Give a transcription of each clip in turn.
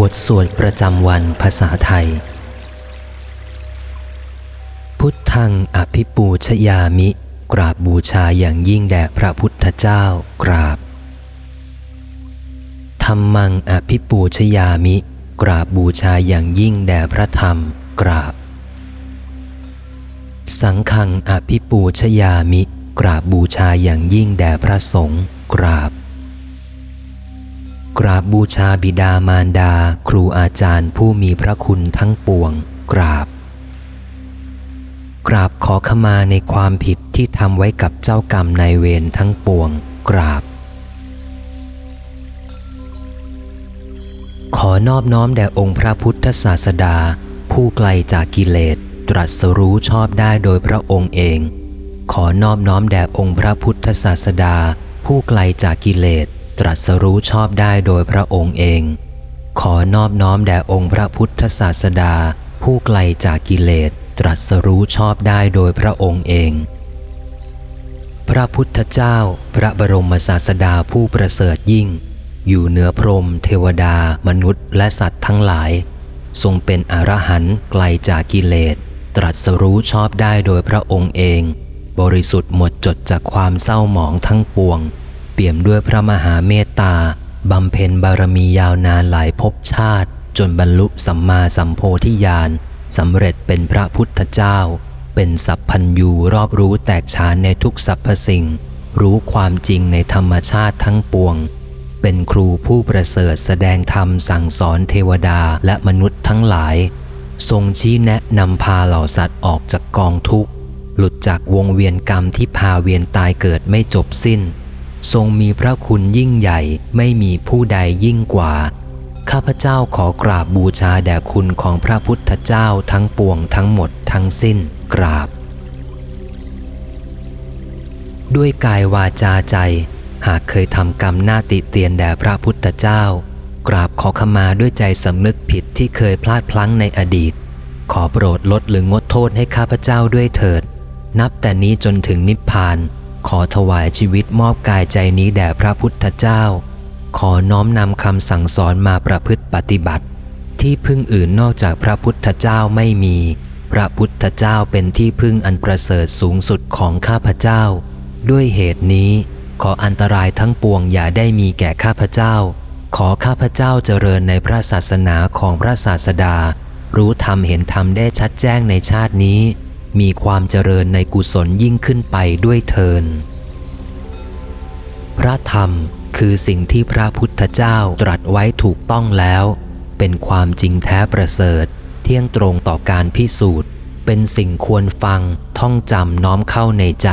บทสวดประจำวันภาษาไทย พุทธังอภิปูชยามิ กราบบูชาอย่างยิ่งแด่พระพุทธเจ้ากราบธรรมังอภิปูชยามิ กราบบูชาอย่างยิ่งแด่พระธรรม กราบ สังฆังอภิปูชยามิ กราบบูชาอย่างยิ่งแด่พระสงฆ์กราบ กราบบูชาบิดามารดา ครูอาจารย์ผู้มีพระคุณทั้งปวง กราบ กราบขอขมาในความผิดที่ทำไว้กับเจ้ากรรมนายเวรทั้งปวง กราบ ขอนอบน้อมแด่องค์พระพุทธศาสดา ผู้ไกลจากกิเลส ตรัสรู้ชอบได้โดยพระองค์เอง ขอนอบน้อมแด่องค์พระพุทธศาสดา ผู้ไกลจากกิเลส ตรัสรู้ชอบได้โดยพระองค์เอง ขอนอบน้อมแด่องค์พระพุทธศาสดา ผู้ไกลจากกิเลส ตรัสรู้ชอบได้โดยพระองค์เอง พระพุทธเจ้า พระบรมศาสดาผู้ประเสริฐยิ่ง อยู่เหนือพรหมเทวดา มนุษย์ และสัตว์ทั้งหลาย ทรงเป็นอรหันต์ไกลจากกิเลส ตรัสรู้ชอบได้โดยพระองค์เอง บริสุทธิ์หมดจดจากความเศร้าหมองทั้งปวง เปี่ยมด้วยพระมหาเมตตาบำเพ็ญบารมียาวนานหลายภพชาติ จนบรรลุสัมมาสัมโพธิญาณสำเร็จเป็นพระพุทธเจ้า เป็นสัพพัญยูรอบรู้แตกฉานในทุกสรรพสิ่ง รู้ความจริงในธรรมชาติทั้งปวง เป็นครูผู้ประเสริฐแสดงธรรมสั่งสอนเทวดาและมนุษย์ทั้งหลาย ทรงชี้แนะนำพาเหล่าสัตว์ออกจากกองทุกข์ หลุดจากวงเวียนกรรมที่พาเวียนตายเกิดไม่จบสิ้น ทรงมีพระคุณยิ่งใหญ่ไม่มีผู้ใดยิ่งกว่า ข้าพเจ้าขอกราบบูชาแด่คุณของพระพุทธเจ้าทั้งปวงทั้งหมดทั้งสิ้นกราบ ด้วยกายวาจาใจ หากเคยทำกรรมหน้าติเตียนแด่พระพุทธเจ้า กราบขอขมาด้วยใจสำนึกผิดที่เคยพลาดพลั้งในอดีต ขอโปรดลดหรืองดโทษให้ข้าพเจ้าด้วยเถิด นับแต่นี้จนถึงนิพพาน ขอถวายชีวิตมอบกายใจนี้แด่พระพุทธเจ้า ขอน้อมนำคำสั่งสอนมาประพฤติปฏิบัติ ที่พึ่งอื่นนอกจากพระพุทธเจ้าไม่มี พระพุทธเจ้าเป็นที่พึ่งอันประเสริฐสูงสุดของข้าพเจ้า ด้วยเหตุนี้ ขออันตรายทั้งปวงอย่าได้มีแก่ข้าพเจ้า ขอข้าพเจ้าเจริญในพระศาสนาของพระศาสดา รู้ธรรมเห็นธรรมได้ชัดแจ้งในชาตินี้ มีความเจริญในกุศลยิ่งขึ้นไปด้วยเทิน พระธรรมคือสิ่งที่พระพุทธเจ้าตรัสไว้ถูกต้องแล้ว เป็นความจริงแท้ประเสริฐ เที่ยงตรงต่อการพิสูจน์ เป็นสิ่งควรฟังท่องจำน้อมเข้าในใจ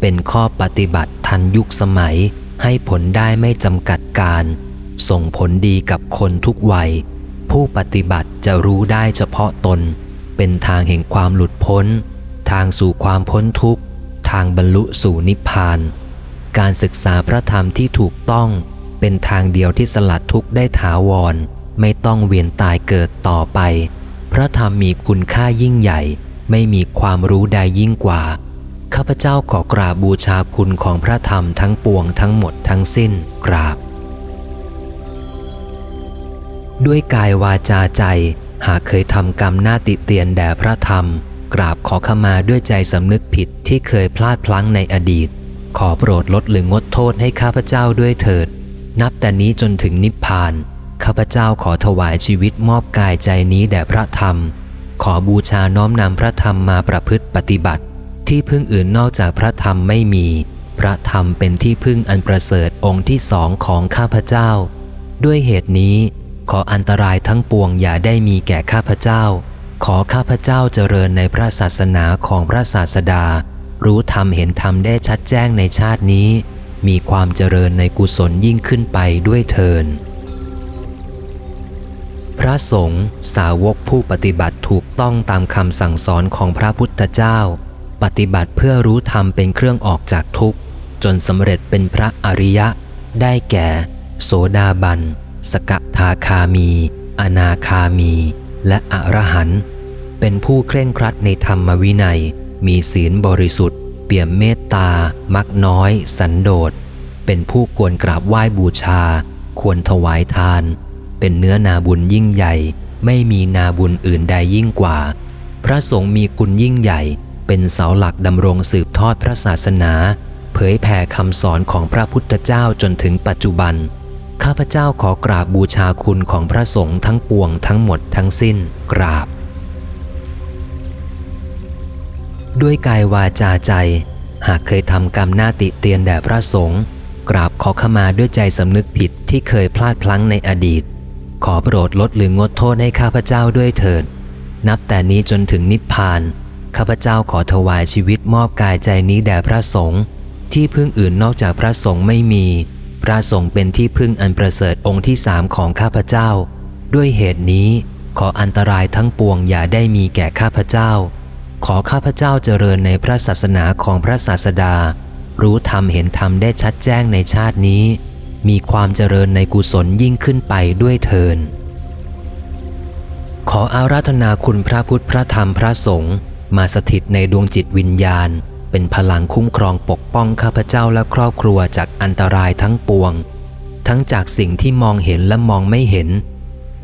เป็นข้อปฏิบัติทันยุคสมัย ให้ผลได้ไม่จำกัดการ ส่งผลดีกับคนทุกวัย ผู้ปฏิบัติจะรู้ได้เฉพาะตน เป็นทางแห่งความหลุดพ้น ทางสู่ความพ้นทุกข์ ทางบรรลุสู่นิพพาน การศึกษาพระธรรมที่ถูกต้องเป็นทางเดียวที่สลัดทุกข์ได้ถาวร ไม่ต้องเวียนตายเกิดต่อไป พระธรรมมีคุณค่ายิ่งใหญ่ ไม่มีความรู้ใดยิ่งกว่า ข้าพเจ้าขอกราบบูชาคุณของพระธรรมทั้งปวงทั้งหมดทั้งสิ้นกราบ ด้วยกายวาจาใจหากเคยทำกรรมหน้าติเตียนแด่พระธรรม กราบขอขมาด้วยใจสำนึกผิดที่เคยพลาดพลั้งในอดีต ขอโปรดลดหรืองดโทษให้ข้าพเจ้าด้วยเถิด นับแต่นี้จนถึงนิพพาน ข้าพเจ้าขอถวายชีวิตมอบกายใจนี้แด่พระธรรม ขอบูชาน้อมนำพระธรรมมาประพฤติปฏิบัติ ที่พึ่งอื่นนอกจากพระธรรมไม่มี พระธรรมเป็นที่พึ่งอันประเสริฐองค์ที่สองของข้าพเจ้า ด้วยเหตุนี้ ขออันตรายทั้งปวงอย่าได้มีแก่ข้าพเจ้า ขอข้าพเจ้าเจริญในพระศาสนาของพระศาสดา รู้ธรรมเห็นธรรมได้ชัดแจ้งในชาตินี้ มีความเจริญในกุศลยิ่งขึ้นไปด้วยเทินพระสงฆ์สาวกผู้ปฏิบัติถูกต้องตามคำสั่งสอนของพระพุทธเจ้า ปฏิบัติเพื่อรู้ธรรมเป็นเครื่องออกจากทุกข์ จนสำเร็จเป็นพระอริยะ ได้แก่ โสดาบัน สกทาคามี อนาคามี และอรหันต์เป็นผู้เคร่งครัดในธรรมวินัย มีศีลบริสุทธิ์ เปี่ยมเมตตา มักน้อย สันโดษ เป็นผู้ควรกราบไหว้บูชา ควรถวายทาน เป็นเนื้อนาบุญยิ่งใหญ่ ไม่มีนาบุญอื่นใดยิ่งกว่า พระสงฆ์มีคุณยิ่งใหญ่ เป็นเสาหลักดำรงสืบทอดพระศาสนา เผยแผ่คำสอนของพระพุทธเจ้าจนถึงปัจจุบัน ข้าพเจ้าขอกราบบูชาคุณของพระสงฆ์ทั้งปวงทั้งหมดทั้งสิ้นกราบ ด้วยกายวาจาใจ หากเคยทำกรรมหน้าติเตียนแด่พระสงฆ์กราบขอขมาด้วยใจสำนึกผิดที่เคยพลาดพลั้งในอดีต ขอโปรดลดหรืองดโทษให้ข้าพเจ้าด้วยเถิด นับแต่นี้จนถึงนิพพานข้าพเจ้าขอถวายชีวิตมอบกายใจนี้แด่พระสงฆ์ที่พึ่งอื่นนอกจากพระสงฆ์ไม่มี ระสงฆ์เป็นที่พึ่งอันประเสริฐองค์ที่สามของข้าพเจ้า ด้วยเหตุนี้ขออันตรายทั้งปวงอย่าได้มีแก่ข้าพเจ้า ขอข้าพเจ้าเจริญในพระศาสนาของพระศาสดา รู้ธรรมเห็นธรรมได้ชัดแจ้งในชาตินี้ มีความเจริญในกุศลยิ่งขึ้นไปด้วยเทินขออาราธนาคุณพระพุทธพระธรรมพระสงฆ์มาสถิตในดวงจิตวิญญาณ เป็นพลังคุ้มครองปกป้องข้าพเจ้าและครอบครัวจากอันตรายทั้งปวง ทั้งจากสิ่งที่มองเห็นและมองไม่เห็น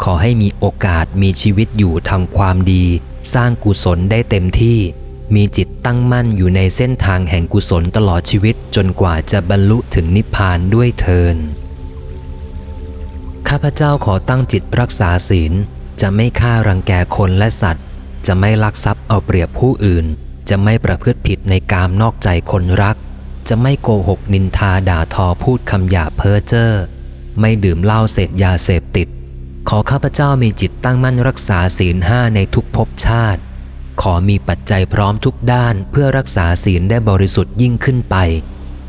ขอให้มีโอกาสมีชีวิตอยู่ทำความดี สร้างกุศลได้เต็มที่ มีจิตตั้งมั่นอยู่ในเส้นทางแห่งกุศลตลอดชีวิตจนกว่าจะบรรลุถึงนิพพานด้วยเทินข้าพเจ้าขอตั้งจิตรักษาศีล จะไม่ฆ่ารังแกคนและสัตว์ จะไม่ลักทรัพย์เอาเปรียบผู้อื่น จะไม่ประพฤติผิดในกามนอกใจคนรัก จะไม่โกหกนินทาด่าทอพูดคำหยาเพ้อเจ้อไม่ดื่มเหล้าเสพยาเสพติด ขอข้าพเจ้ามีจิตตั้งมั่นรักษาศีลห้าในทุกภพชาติ ขอมีปัจจัยพร้อมทุกด้านเพื่อรักษาศีลได้บริสุทธิ์ยิ่งขึ้นไป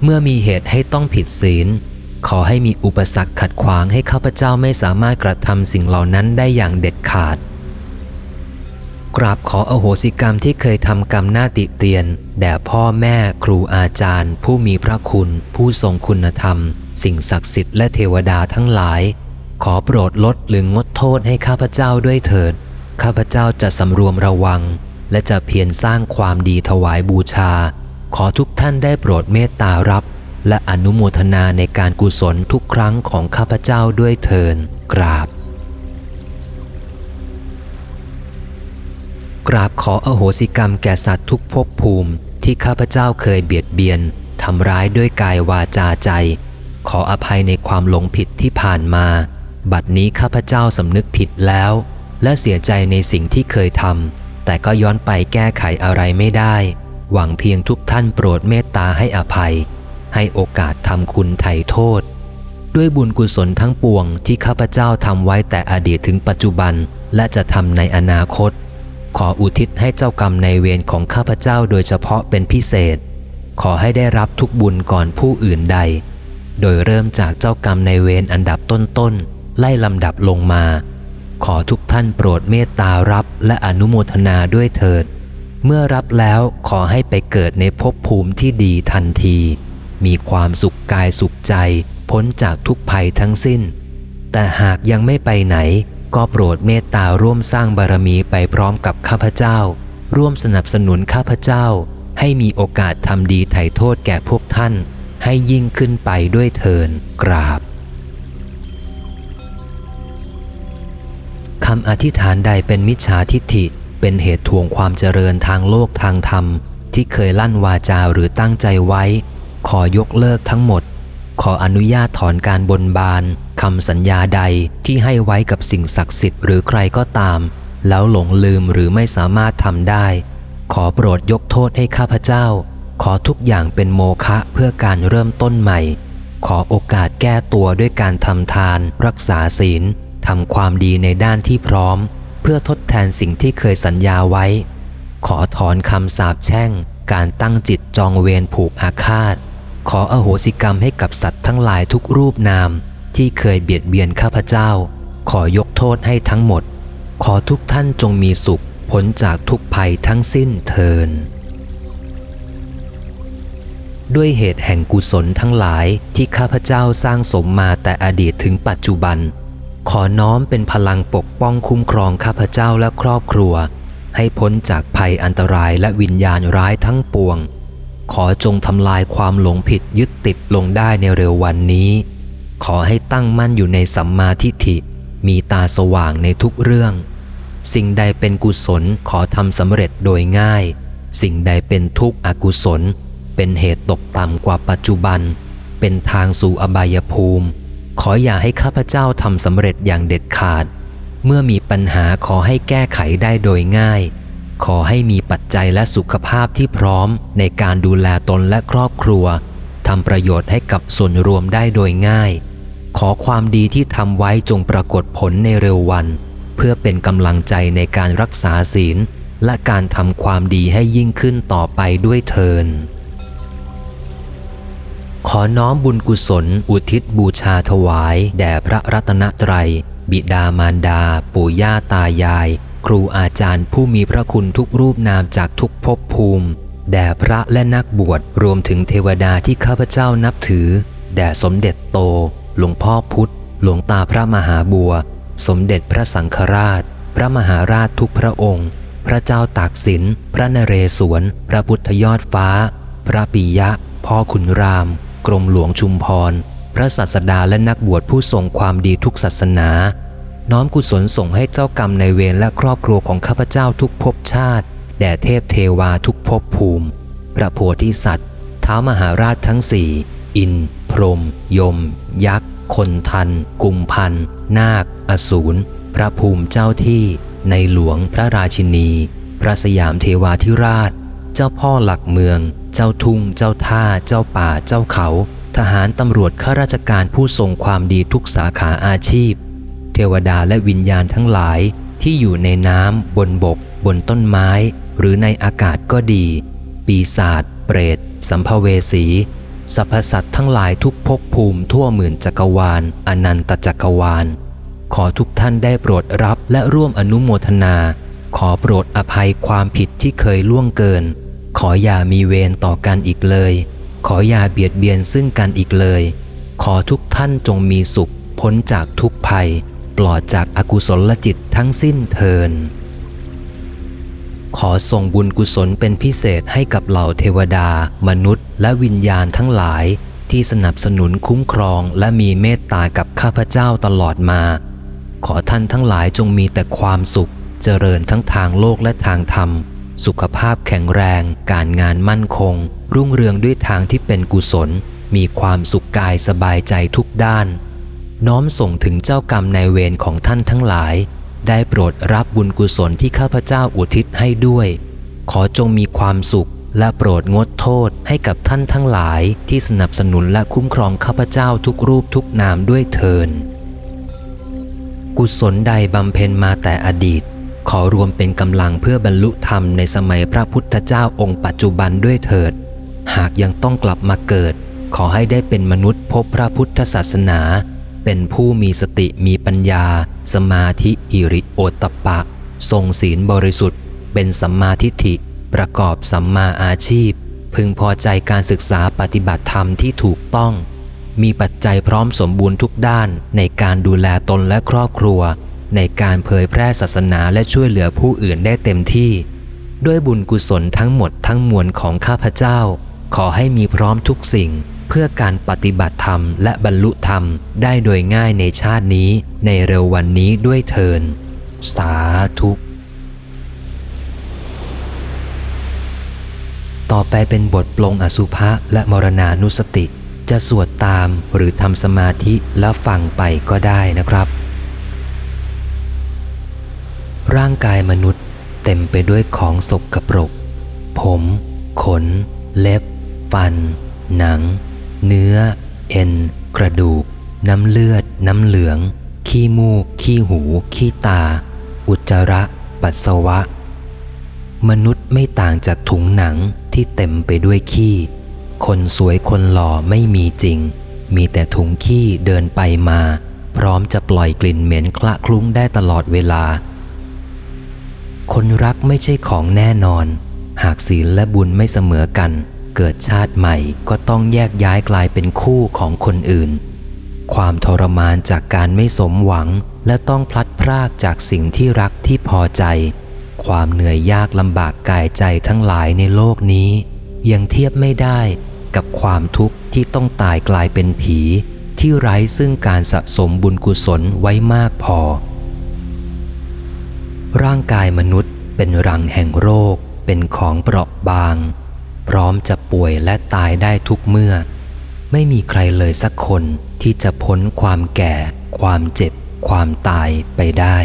เมื่อมีเหตุให้ต้องผิดศีล ขอให้มีอุปสรรคขัดขวางให้ข้าพเจ้าไม่สามารถกระทำสิ่งเหล่านั้นได้อย่างเด็ดขาด กราบขออโหสิกรรมที่เคยทำกรรมหน้าติเตียน แด่พ่อแม่ครูอาจารย์ ผู้มีพระคุณ ผู้ทรงคุณธรรม สิ่งศักดิ์สิทธิ์และเทวดาทั้งหลาย ขอโปรดลดหรืองดโทษให้ข้าพเจ้าด้วยเถิด ข้าพเจ้าจะสำรวมระวัง และจะเพียรสร้างความดีถวายบูชา ขอทุกท่านได้โปรดเมตตารับ และอนุโมทนาในการกุศลทุกครั้งของข้าพเจ้าด้วยเทินกราบ กราบขออโหสิกรรมแก่สัตว์ทุกภพภูมิที่ข้าพเจ้าเคยเบียดเบียนทำร้ายด้วยกายวาจาใจ ขออภัยในความหลงผิดที่ผ่านมา บัดนี้ข้าพเจ้าสำนึกผิดแล้ว และเสียใจในสิ่งที่เคยทำแต่ก็ย้อนไปแก้ไขอะไรไม่ได้ หวังเพียงทุกท่านโปรดเมตตาให้อภัย ให้โอกาสทำคุณไถ่โทษ ด้วยบุญกุศลทั้งปวงที่ข้าพเจ้าทำไว้แต่อดีตถึงปัจจุบัน และจะทำในอนาคต ขออุทิศให้เจ้ากรรมในเวรของข้าพเจ้าโดยเฉพาะเป็นพิเศษ ขอให้ได้รับทุกบุญก่อนผู้อื่นใด โดยเริ่มจากเจ้ากรรมในเวรอันดับต้นๆ ไล่ลำดับลงมา ขอทุกท่านโปรดเมตตารับและอนุโมทนาด้วยเถิด เมื่อรับแล้วขอให้ไปเกิดในภพภูมิที่ดีทันที มีความสุขกายสุขใจ พ้นจากทุกภัยทั้งสิ้น แต่หากยังไม่ไปไหน ก็โปรดเมตตาร่วมสร้างบารมีไปพร้อมกับข้าพเจ้า ร่วมสนับสนุนข้าพเจ้า ให้มีโอกาสทำดีไถ่โทษแก่พวกท่าน ให้ยิ่งขึ้นไปด้วยเทินกราบคำอธิษฐานใดเป็นมิจฉาทิฏฐิ เป็นเหตุทวงความเจริญทางโลกทางธรรม ที่เคยลั่นวาจาหรือตั้งใจไว้ ขอยกเลิกทั้งหมด ขออนุญาตถอนการบนบาน คำสัญญาใดที่ให้ไว้กับสิ่งศักดิ์สิทธิ์หรือใครก็ตาม แล้วหลงลืมหรือไม่สามารถทำได้ ขอโปรดยกโทษให้ข้าพเจ้า ขอทุกอย่างเป็นโมฆะเพื่อการเริ่มต้นใหม่ ขอโอกาสแก้ตัวด้วยการทำทาน รักษาศีลทำความดีในด้านที่พร้อม เพื่อทดแทนสิ่งที่เคยสัญญาไว้ ขอถอนคำสาปแช่ง การตั้งจิตจองเวรผูกอาฆาต ขออโหสิกรรมให้กับสัตว์ทั้งหลายทุกรูปนาม ที่เคยเบียดเบียนข้าพเจ้า ขอยกโทษให้ทั้งหมด ขอทุกท่านจงมีสุขพ้นจากทุกภัยทั้งสิ้นเทิน ด้วยเหตุแห่งกุศลทั้งหลายที่ข้าพเจ้าสร้างสมมาแต่อดีตถึงปัจจุบัน ขอน้อมเป็นพลังปกป้องคุ้มครองข้าพเจ้าและครอบครัว ให้พ้นจากภัยอันตรายและวิญญาณร้ายทั้งปวง ขอจงทำลายความหลงผิดยึดติดลงได้ในเร็ววันนี้ ขอให้ตั้งมั่นอยู่ในสัมมาทิฏฐิ มีตาสว่างในทุกเรื่อง สิ่งใดเป็นกุศลขอทำสำเร็จโดยง่าย สิ่งใดเป็นทุกข์อกุศล เป็นเหตุตกต่ำกว่าปัจจุบัน เป็นทางสู่อบายภูมิ ขออย่าให้ข้าพเจ้าทำสำเร็จอย่างเด็ดขาด เมื่อมีปัญหาขอให้แก้ไขได้โดยง่าย ขอให้มีปัจจัยและสุขภาพที่พร้อมในการดูแลตนและครอบครัว ทำประโยชน์ให้กับส่วนรวมได้โดยง่าย ขอความดีที่ทำไว้จงปรากฏผลในเร็ววัน เพื่อเป็นกำลังใจในการรักษาศีล และการทำความดีให้ยิ่งขึ้นต่อไปด้วยเทิน ขอน้อมบุญกุศล อุทิศบูชาถวาย แด่พระรัตนตรัย บิดามารดา ปู่ย่าตายาย ครูอาจารย์ผู้มีพระคุณทุกรูปนามจากทุกภพภูมิ แด่พระและนักบวชรวมถึงเทวดาที่ข้าพเจ้านับถือ แด่สมเด็จโต หลวงพ่อพุธหลวงตาพระมหาบัว สมเด็จพระสังฆราช พระมหาราชทุกพระองค์ พระเจ้าตากสิน พระนเรศวร พระพุทธยอดฟ้า พระปิยะ พ่อขุนราม กรมหลวงชุมพร พระศาสดาและนักบวชผู้ทรงความดีทุกศาสนา น้อมกุศลส่งให้เจ้ากรรมในเวรและครอบครัวของข้าพเจ้าทุกภพชาติ แด่เทพเทวาทุกภพภูมิ พระโพธิสัตว์ท้าวมหาราชทั้งสี่ อิน พรม ยม ยักษ์ คนทัน กุมพัน นาค อสูร พระภูมิเจ้าที่ ในหลวงพระราชินี พระสยามเทวาธิราช เจ้าพ่อหลักเมือง เจ้าทุ่ง เจ้าท่า เจ้าป่า เจ้าเขา ทหารตำรวจข้าราชการผู้ทรงความดีทุกสาขาอาชีพ เทวดาและวิญญาณทั้งหลายที่อยู่ในน้ำบนบก บนต้นไม้ หรือในอากาศก็ดี ปีศาจเปรต สัมภเวสีสรรพสัตว์ทั้งหลายทุกภพภูมิทั่วหมื่นจักรวาล อนันตจักรวาล ขอทุกท่านได้โปรดรับและร่วมอนุโมทนา ขอโปรดอภัยความผิดที่เคยล่วงเกิน ขออย่ามีเวรต่อกันอีกเลย ขออย่าเบียดเบียนซึ่งกันอีกเลย ขอทุกท่านจงมีสุข พ้นจากทุกภัย ปลอดจากอากุศลจิตทั้งสิ้นเทิน ขอส่งบุญกุศลเป็นพิเศษให้กับเหล่าเทวดา มนุษย์ และวิญญาณทั้งหลาย ที่สนับสนุนคุ้มครองและมีเมตตากับข้าพเจ้าตลอดมา ขอท่านทั้งหลายจงมีแต่ความสุข เจริญทั้งทางโลกและทางธรรม สุขภาพแข็งแรง การงานมั่นคง รุ่งเรืองด้วยทางที่เป็นกุศล มีความสุขกายสบายใจทุกด้าน น้อมส่งถึงเจ้ากรรมนายเวรของท่านทั้งหลาย ได้โปรดรับบุญกุศลที่ข้าพเจ้าอุทิศให้ด้วย ขอจงมีความสุขและโปรดงดโทษให้กับท่านทั้งหลายที่สนับสนุนและคุ้มครองข้าพเจ้าทุกรูปทุกนามด้วยเทิน กุศลใดบำเพ็ญมาแต่อดีต ขอรวมเป็นกำลังเพื่อบรรลุธรรมในสมัยพระพุทธเจ้าองค์ปัจจุบันด้วยเถิด หากยังต้องกลับมาเกิด ขอให้ได้เป็นมนุษย์พบพระพุทธศาสนา เป็นผู้มีสติมีปัญญา สมาธิหิริโอตตปปะ ทรงศีลบริสุทธิ์ เป็นสัมมาทิฏฐิ ประกอบสัมมาอาชีพ พึงพอใจการศึกษาปฏิบัติธรรมที่ถูกต้อง มีปัจจัยพร้อมสมบูรณ์ทุกด้านในการดูแลตนและครอบครัว ในการเผยแพร่ศาสนาและช่วยเหลือผู้อื่นได้เต็มที่ ด้วยบุญกุศลทั้งหมดทั้งมวลของข้าพเจ้า ขอให้มีพร้อมทุกสิ่ง พื่อการปฏิบัติธรรมและบรรลุธรรมได้โดยง่ายในชาตินี้ในเร็ววันนี้ด้วยเทิน สาธุต่อไปเป็นบทปลงอสุภะและมรณานุสติ จะสวดตามหรือทำสมาธิแล้วฟังไปก็ได้นะครับ ร่างกายมนุษย์เต็มไปด้วยของสกระปรก ผม ขน เล็บ ฟัน หนัง เนื้อ เอ็น กระดูก น้ำเลือด น้ำเหลือง ขี้มูก ขี้หู ขี้ตา อุจจาระ ปัสสาวะ มนุษย์ไม่ต่างจากถุงหนังที่เต็มไปด้วยขี้ คนสวยคนหล่อไม่มีจริง มีแต่ถุงขี้เดินไปมา พร้อมจะปล่อยกลิ่นเหม็นคละคลุ้งได้ตลอดเวลา คนรักไม่ใช่ของแน่นอน หากศีลและบุญไม่เสมอกัน เกิดชาติใหม่ก็ต้องแยกย้ายกลายเป็นคู่ของคนอื่น ความทรมานจากการไม่สมหวังและต้องพลัดพรากจากสิ่งที่รักที่พอใจ ความเหนื่อยยากลำบากกายใจทั้งหลายในโลกนี้ ยังเทียบไม่ได้กับความทุกข์ที่ต้องตายกลายเป็นผีทที่ไร้ซึ่งการสะสมบุญกุศลไว้มากพอ ร่างกายมนุษย์เป็นรังแห่งโรค เป็นของเปราะบาง พร้อมจะป่วยและตายได้ทุกเมื่อ ไม่มีใครเลยสักคนที่จะพ้นความแก่ ความเจ็บ ความตายไปได้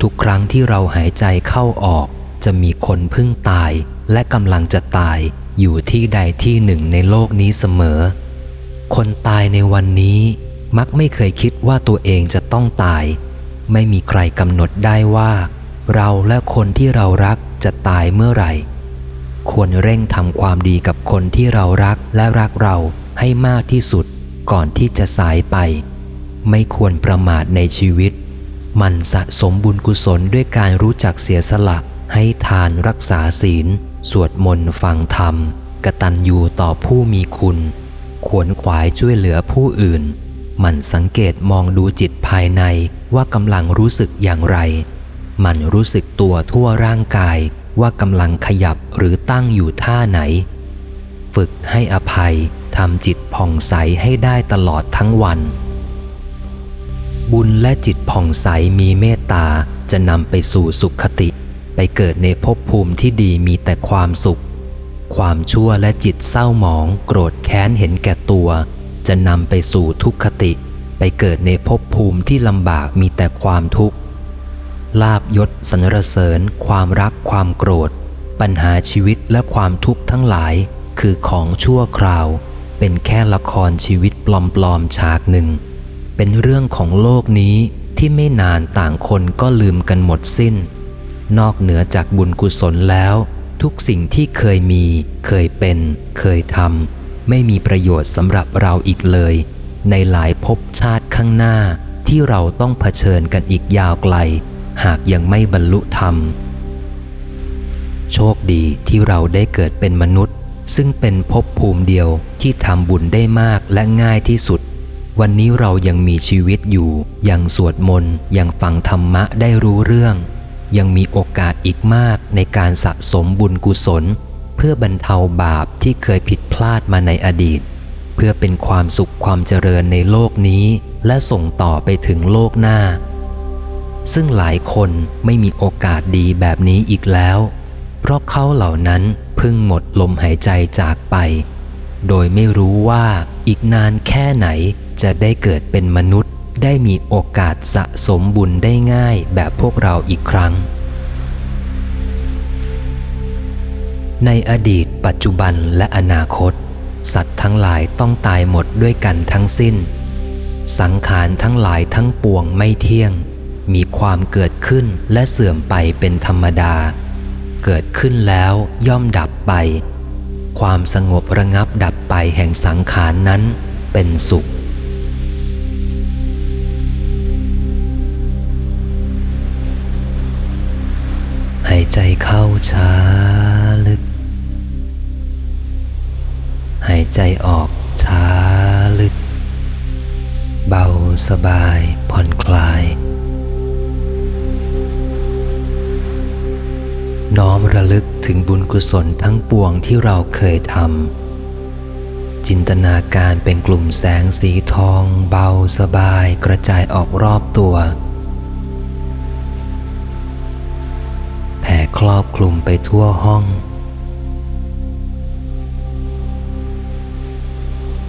ทุกครั้งที่เราหายใจเข้าออก จะมีคนพึ่งตายและกำลังจะตายอยู่ที่ใดที่หนึ่งในโลกนี้เสมอ คนตายในวันนี้ มักไม่เคยคิดว่าตัวเองจะต้องตาย ไม่มีใครกำหนดได้ว่า เราและคนที่เรารักจะตายเมื่อไหร่ ควรเร่งทำความดีกับคนที่เรารักและรักเราให้มากที่สุดก่อนที่จะสายไป ไม่ควรประมาทในชีวิต มันสะสมบุญกุศลด้วยการรู้จักเสียสละ ให้ทานรักษาศีล สวดมนต์ฟังธรรม กตัญญูต่อผู้มีคุณ ขวนขวายช่วยเหลือผู้อื่น มันสังเกตมองดูจิตภายในว่ากำลังรู้สึกอย่างไร มันรู้สึกตัวทั่วร่างกาย ว่ากำลังขยับหรือตั้งอยู่ท่าไหน ฝึกให้อภัยทำจิตผ่องใสให้ได้ตลอดทั้งวัน บุญและจิตผ่องใสมีเมตตาจะนำไปสู่สุขติ ไปเกิดในภพภูมิที่ดีมีแต่ความสุข ความชั่วและจิตเศร้าหมอง โกรธแค้นเห็นแก่ตัว จะนำไปสู่ทุกขติ ไปเกิดในภพภูมิที่ลำบากมีแต่ความทุกข์ ลาบยศสรรเสริญ ความรักความโกรธ ปัญหาชีวิตและความทุกข์ทั้งหลายคือของชั่วคราว เป็นแค่ละครชีวิตปลอมๆฉากหนึ่ง เป็นเรื่องของโลกนี้ที่ไม่นานต่างคนก็ลืมกันหมดสิ้น นอกเหนือจากบุญกุศลแล้ว ทุกสิ่งที่เคยมี เคยเป็น เคยทำไม่มีประโยชน์สำหรับเราอีกเลย ในหลายภพชาติข้างหน้าที่เราต้องเผชิญกันอีกยาวไกล หากยังไม่บรรลุธรรม โชคดีที่เราได้เกิดเป็นมนุษย์ ซึ่งเป็นภพภูมิเดียวที่ทำบุญได้มากและง่ายที่สุด วันนี้เรายังมีชีวิตอยู่ ยังสวดมนต์ยังฟังธรรมะได้รู้เรื่อง ยังมีโอกาสอีกมากในการสะสมบุญกุศล เพื่อบรรเทาบาปที่เคยผิดพลาดมาในอดีต เพื่อเป็นความสุขความเจริญในโลกนี้และส่งต่อไปถึงโลกหน้า ซึ่งหลายคนไม่มีโอกาสดีแบบนี้อีกแล้ว เพราะเขาเหล่านั้นเพิ่งหมดลมหายใจจากไป โดยไม่รู้ว่าอีกนานแค่ไหนจะได้เกิดเป็นมนุษย์ได้มีโอกาสสะสมบุญได้ง่ายแบบพวกเราอีกครั้ง ในอดีต ปัจจุบันและอนาคต สัตว์ทั้งหลายต้องตายหมดด้วยกันทั้งสิ้น สังขารทั้งหลายทั้งปวงไม่เที่ยง มีความเกิดขึ้นและเสื่อมไปเป็นธรรมดา เกิดขึ้นแล้วย่อมดับไป ความสงบระงับดับไปแห่งสังขารนนั้นเป็นสุข หายใจเข้าช้าลึก หายใจออกช้าลึก เบาสบายผ่อนคลาย น้อมระลึกถึงบุญกุศลทั้งปวงที่เราเคยทำ จินตนาการเป็นกลุ่มแสงสีทอง เบาสบายกระจายออกรอบตัว แผ่ครอบคลุมไปทั่วห้อง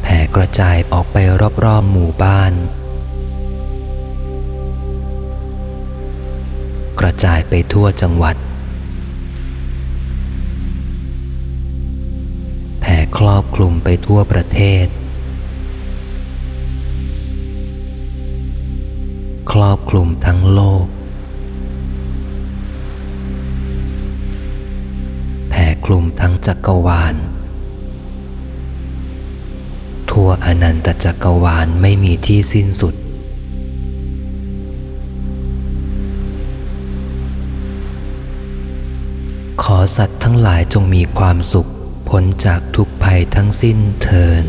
แผ่กระจายออกไปรอบๆหมู่บ้านกระจายไปทั่วจังหวัด ครอบคลุมไปทั่วประเทศ ครอบคลุมทั้งโลก แผ่คลุมทั้งจักรวาล ทั่วอนันตจักรวาลไม่มีที่สิ้นสุดขอสัตว์ทั้งหลายจงมีความสุข พ้นจากทุกภัยทั้งสิ้นเทิน